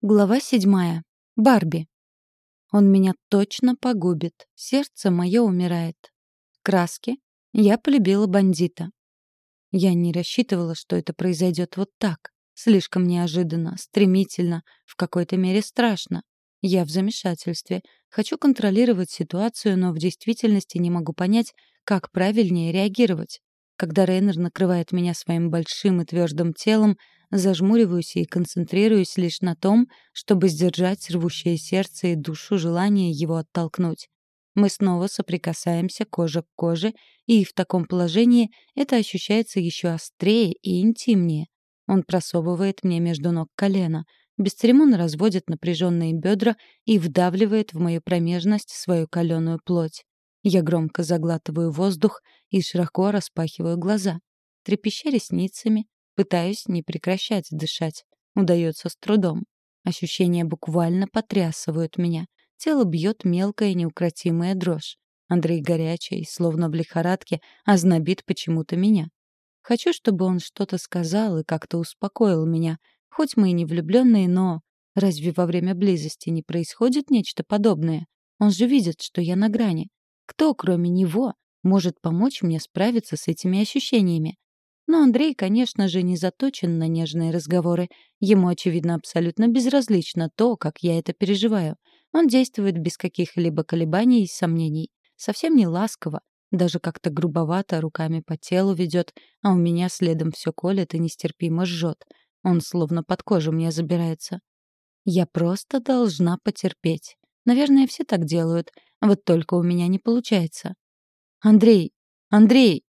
Глава седьмая. Барби. Он меня точно погубит. Сердце мое умирает. Краски. Я полюбила бандита. Я не рассчитывала, что это произойдет вот так. Слишком неожиданно, стремительно, в какой-то мере страшно. Я в замешательстве. Хочу контролировать ситуацию, но в действительности не могу понять, как правильнее реагировать. Когда Рейнер накрывает меня своим большим и твердым телом, зажмуриваюсь и концентрируюсь лишь на том, чтобы сдержать рвущее сердце и душу желание его оттолкнуть. Мы снова соприкасаемся кожа к коже, и в таком положении это ощущается еще острее и интимнее. Он просовывает мне между ног колено, бесцеремонно разводит напряженные бедра и вдавливает в мою промежность свою каленую плоть. Я громко заглатываю воздух и широко распахиваю глаза. Трепеща ресницами, пытаюсь не прекращать дышать. Удается с трудом. Ощущения буквально потрясывают меня. Тело бьет мелкая неукротимая дрожь. Андрей горячий, словно в лихорадке, а почему-то меня. Хочу, чтобы он что-то сказал и как-то успокоил меня. Хоть мы и не влюбленные, но... Разве во время близости не происходит нечто подобное? Он же видит, что я на грани. Кто, кроме него, может помочь мне справиться с этими ощущениями? Но Андрей, конечно же, не заточен на нежные разговоры. Ему, очевидно, абсолютно безразлично то, как я это переживаю. Он действует без каких-либо колебаний и сомнений. Совсем не ласково, даже как-то грубовато руками по телу ведет, а у меня следом все колет и нестерпимо жжет. Он словно под кожу мне забирается. Я просто должна потерпеть. Наверное, все так делают. Вот только у меня не получается. «Андрей! Андрей!»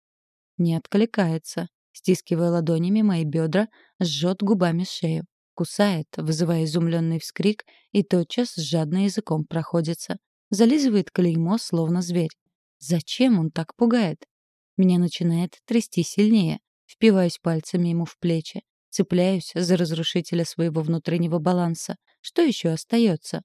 Не откликается. Стискивая ладонями мои бедра, сжет губами шею. Кусает, вызывая изумленный вскрик, и тотчас с жадно языком проходится. Зализывает клеймо, словно зверь. Зачем он так пугает? Меня начинает трясти сильнее. Впиваюсь пальцами ему в плечи. Цепляюсь за разрушителя своего внутреннего баланса. Что еще остается?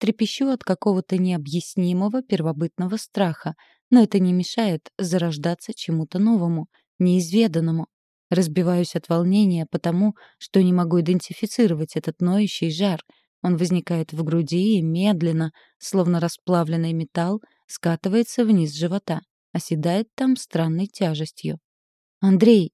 Трепещу от какого-то необъяснимого первобытного страха, но это не мешает зарождаться чему-то новому, неизведанному. Разбиваюсь от волнения потому, что не могу идентифицировать этот ноющий жар. Он возникает в груди и медленно, словно расплавленный металл, скатывается вниз живота, оседает там странной тяжестью. «Андрей!»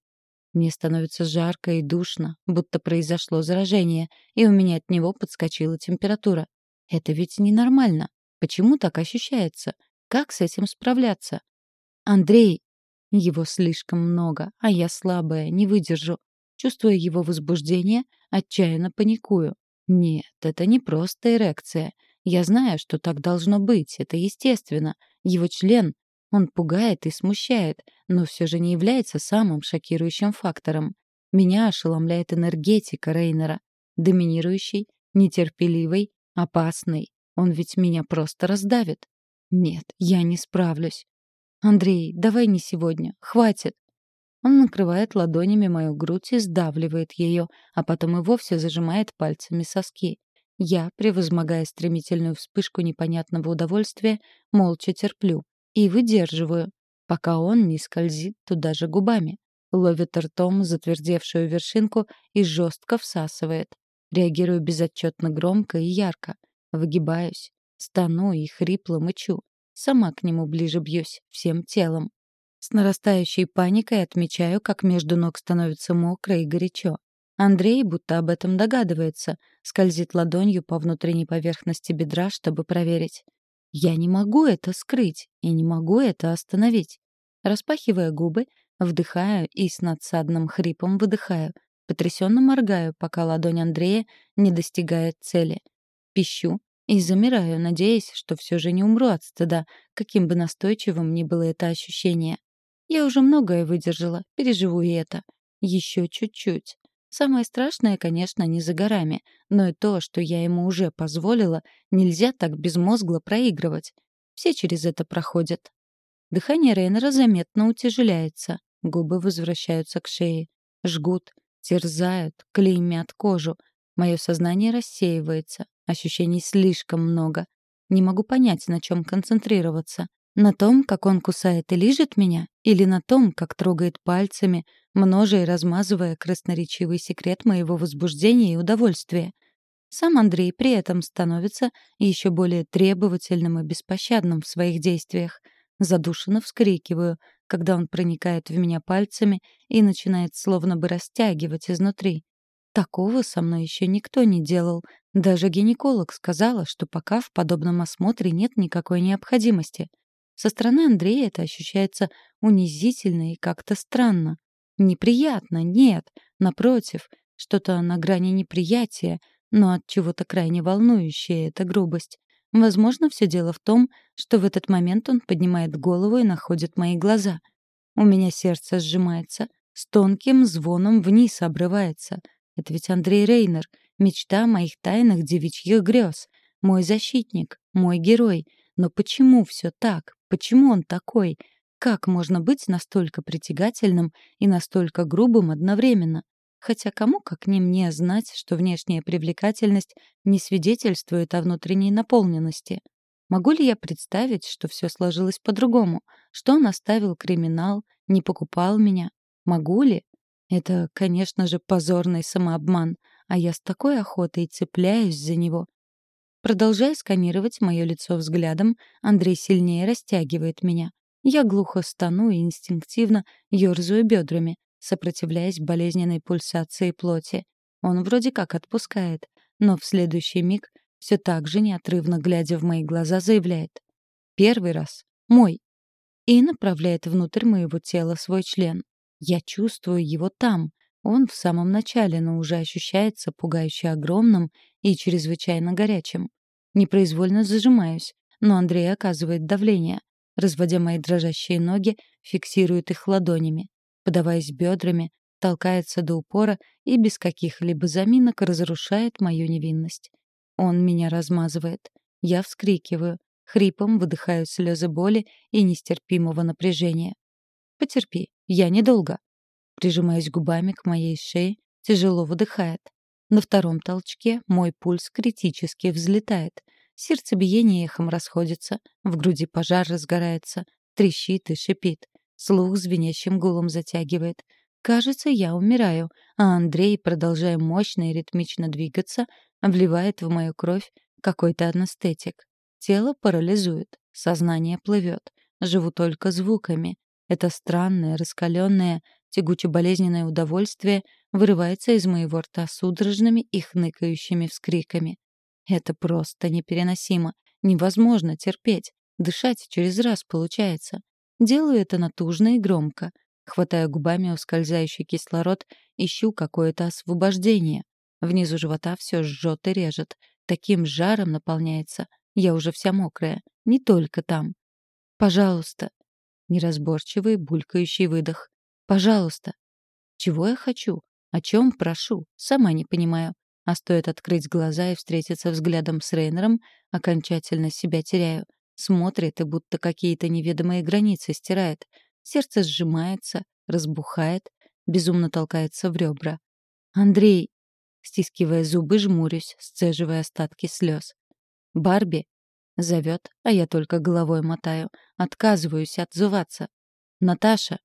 Мне становится жарко и душно, будто произошло заражение, и у меня от него подскочила температура. Это ведь ненормально. Почему так ощущается? Как с этим справляться? Андрей! Его слишком много, а я слабая, не выдержу. Чувствуя его возбуждение, отчаянно паникую. Нет, это не просто эрекция. Я знаю, что так должно быть, это естественно. Его член, он пугает и смущает, но все же не является самым шокирующим фактором. Меня ошеломляет энергетика Рейнера. Доминирующий, нетерпеливый, Опасный. Он ведь меня просто раздавит. Нет, я не справлюсь. Андрей, давай не сегодня. Хватит. Он накрывает ладонями мою грудь и сдавливает ее, а потом и вовсе зажимает пальцами соски. Я, превозмогая стремительную вспышку непонятного удовольствия, молча терплю и выдерживаю, пока он не скользит туда же губами, ловит ртом затвердевшую вершинку и жестко всасывает. Реагирую безотчетно громко и ярко. Выгибаюсь, стану и хрипло мычу. Сама к нему ближе бьюсь, всем телом. С нарастающей паникой отмечаю, как между ног становится мокро и горячо. Андрей будто об этом догадывается, скользит ладонью по внутренней поверхности бедра, чтобы проверить. Я не могу это скрыть и не могу это остановить. Распахивая губы, вдыхаю и с надсадным хрипом выдыхаю — Потрясенно моргаю, пока ладонь Андрея не достигает цели. Пищу и замираю, надеясь, что все же не умру от стыда, каким бы настойчивым ни было это ощущение. Я уже многое выдержала, переживу и это. Еще чуть-чуть. Самое страшное, конечно, не за горами, но и то, что я ему уже позволила, нельзя так безмозгло проигрывать. Все через это проходят. Дыхание Рейнера заметно утяжеляется, губы возвращаются к шее, жгут, терзают, клеймят кожу. Мое сознание рассеивается, ощущений слишком много. Не могу понять, на чем концентрироваться. На том, как он кусает и лижет меня, или на том, как трогает пальцами, множа и размазывая красноречивый секрет моего возбуждения и удовольствия. Сам Андрей при этом становится еще более требовательным и беспощадным в своих действиях. Задушенно вскрикиваю, когда он проникает в меня пальцами и начинает словно бы растягивать изнутри. Такого со мной еще никто не делал. Даже гинеколог сказала, что пока в подобном осмотре нет никакой необходимости. Со стороны Андрея это ощущается унизительно и как-то странно. Неприятно, нет, напротив, что-то на грани неприятия, но от чего-то крайне волнующее эта грубость. Возможно, все дело в том, что в этот момент он поднимает голову и находит мои глаза. У меня сердце сжимается, с тонким звоном вниз обрывается. Это ведь Андрей Рейнер, мечта моих тайных девичьих грез, мой защитник, мой герой. Но почему все так? Почему он такой? Как можно быть настолько притягательным и настолько грубым одновременно? Хотя кому, как не мне, знать, что внешняя привлекательность не свидетельствует о внутренней наполненности? Могу ли я представить, что все сложилось по-другому? Что он оставил криминал, не покупал меня? Могу ли? Это, конечно же, позорный самообман, а я с такой охотой цепляюсь за него. Продолжая сканировать мое лицо взглядом, Андрей сильнее растягивает меня. Я глухо стану и инстинктивно ёрзаю бедрами, сопротивляясь болезненной пульсации плоти. Он вроде как отпускает, но в следующий миг все так же неотрывно глядя в мои глаза заявляет «Первый раз. Мой». И направляет внутрь моего тела свой член. Я чувствую его там. Он в самом начале, но уже ощущается пугающе огромным и чрезвычайно горячим. Непроизвольно зажимаюсь, но Андрей оказывает давление. Разводя мои дрожащие ноги, фиксирует их ладонями подаваясь бедрами, толкается до упора и без каких-либо заминок разрушает мою невинность. Он меня размазывает. Я вскрикиваю, хрипом выдыхаю слезы боли и нестерпимого напряжения. «Потерпи, я недолго». Прижимаясь губами к моей шее, тяжело выдыхает. На втором толчке мой пульс критически взлетает. Сердцебиение эхом расходится, в груди пожар разгорается, трещит и шипит. Слух звенящим гулом затягивает. Кажется, я умираю, а Андрей, продолжая мощно и ритмично двигаться, вливает в мою кровь какой-то анестетик. Тело парализует, сознание плывет. Живу только звуками. Это странное, раскаленное, тягуче-болезненное удовольствие вырывается из моего рта судорожными и хныкающими вскриками. Это просто непереносимо. Невозможно терпеть. Дышать через раз получается. Делаю это натужно и громко. Хватая губами ускользающий кислород, ищу какое-то освобождение. Внизу живота все жжет и режет. Таким жаром наполняется. Я уже вся мокрая. Не только там. «Пожалуйста». Неразборчивый, булькающий выдох. «Пожалуйста». Чего я хочу? О чем прошу? Сама не понимаю. А стоит открыть глаза и встретиться взглядом с Рейнером, окончательно себя теряю. Смотрит и будто какие-то неведомые границы стирает. Сердце сжимается, разбухает, безумно толкается в ребра. «Андрей!» Стискивая зубы, жмурюсь, сцеживая остатки слез. «Барби!» Зовет, а я только головой мотаю. Отказываюсь отзываться. «Наташа!»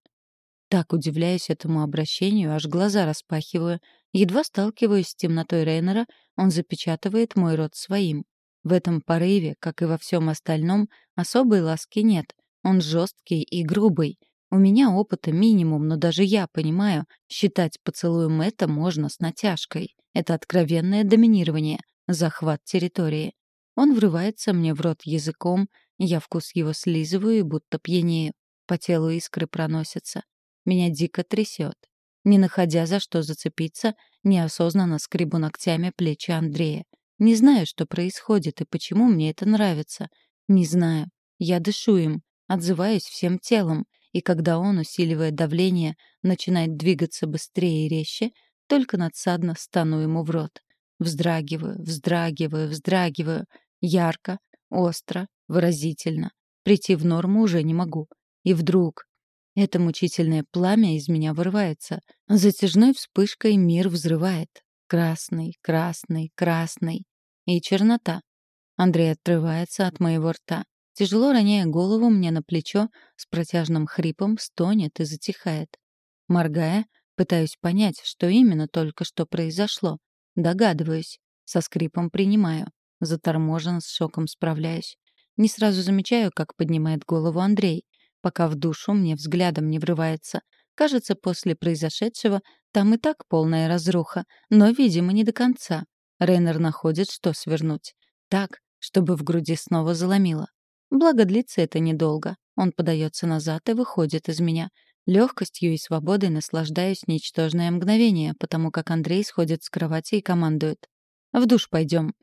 Так удивляюсь этому обращению, аж глаза распахиваю. Едва сталкиваюсь с темнотой Рейнера, он запечатывает мой рот своим. В этом порыве, как и во всем остальном, особой ласки нет. Он жесткий и грубый. У меня опыта минимум, но даже я понимаю, считать поцелуем это можно с натяжкой. Это откровенное доминирование, захват территории. Он врывается мне в рот языком, я вкус его слизываю будто пьянею. По телу искры проносятся. Меня дико трясет. Не находя за что зацепиться, неосознанно скребу ногтями плечи Андрея. Не знаю, что происходит и почему мне это нравится. Не знаю. Я дышу им, отзываюсь всем телом, и когда он, усиливая давление, начинает двигаться быстрее и резче, только надсадно стану ему в рот. Вздрагиваю, вздрагиваю, вздрагиваю. Ярко, остро, выразительно. Прийти в норму уже не могу. И вдруг это мучительное пламя из меня вырывается. Затяжной вспышкой мир взрывает. Красный, красный, красный и чернота. Андрей отрывается от моего рта. Тяжело роняя голову мне на плечо, с протяжным хрипом стонет и затихает. Моргая, пытаюсь понять, что именно только что произошло. Догадываюсь. Со скрипом принимаю. Заторможенно, с шоком справляюсь. Не сразу замечаю, как поднимает голову Андрей, пока в душу мне взглядом не врывается. Кажется, после произошедшего там и так полная разруха, но, видимо, не до конца. Рейнер находит, что свернуть. Так, чтобы в груди снова заломило. Благо, длится это недолго. Он подается назад и выходит из меня. Легкостью и свободой наслаждаюсь ничтожное мгновение, потому как Андрей сходит с кровати и командует. «В душ пойдем».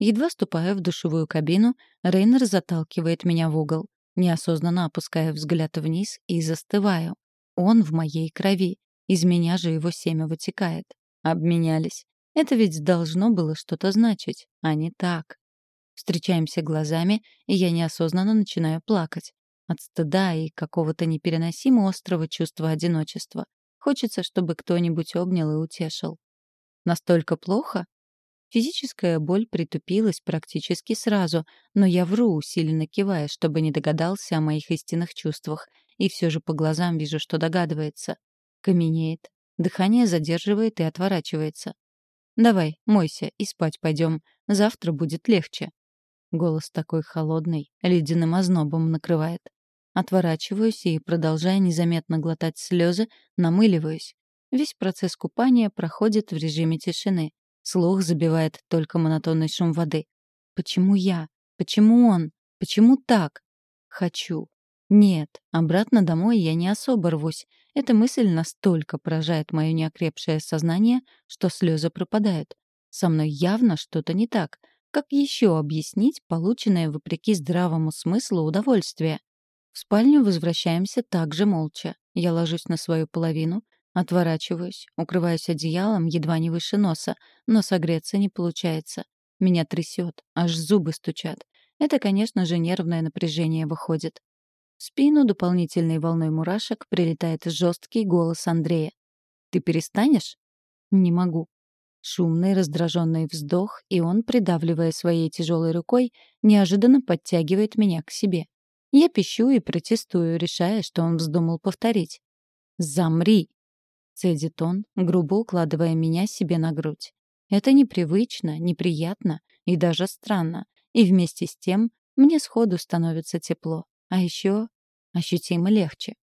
Едва ступая в душевую кабину, Рейнер заталкивает меня в угол. Неосознанно опуская взгляд вниз и застываю. Он в моей крови. Из меня же его семя вытекает. Обменялись. Это ведь должно было что-то значить, а не так. Встречаемся глазами, и я неосознанно начинаю плакать. От стыда и какого-то непереносимо острого чувства одиночества. Хочется, чтобы кто-нибудь обнял и утешил. Настолько плохо? Физическая боль притупилась практически сразу, но я вру, усиленно кивая, чтобы не догадался о моих истинных чувствах, и все же по глазам вижу, что догадывается. Каменеет. Дыхание задерживает и отворачивается. «Давай, мойся и спать пойдем. Завтра будет легче». Голос такой холодный, ледяным ознобом накрывает. Отворачиваюсь и, продолжая незаметно глотать слезы, намыливаюсь. Весь процесс купания проходит в режиме тишины. Слух забивает только монотонный шум воды. Почему я? Почему он? Почему так? Хочу. Нет, обратно домой я не особо рвусь. Эта мысль настолько поражает мое неокрепшее сознание, что слезы пропадают. Со мной явно что-то не так. Как еще объяснить полученное вопреки здравому смыслу удовольствие? В спальню возвращаемся также молча. Я ложусь на свою половину, отворачиваюсь, укрываюсь одеялом едва не выше носа, но согреться не получается. Меня трясет, аж зубы стучат. Это, конечно же, нервное напряжение выходит. В спину дополнительной волной мурашек прилетает жесткий голос Андрея. «Ты перестанешь?» «Не могу». Шумный, раздраженный вздох, и он, придавливая своей тяжелой рукой, неожиданно подтягивает меня к себе. Я пищу и протестую, решая, что он вздумал повторить. «Замри!» — цедит он, грубо укладывая меня себе на грудь. Это непривычно, неприятно и даже странно, и вместе с тем мне сходу становится тепло. А еще ощутимо легче.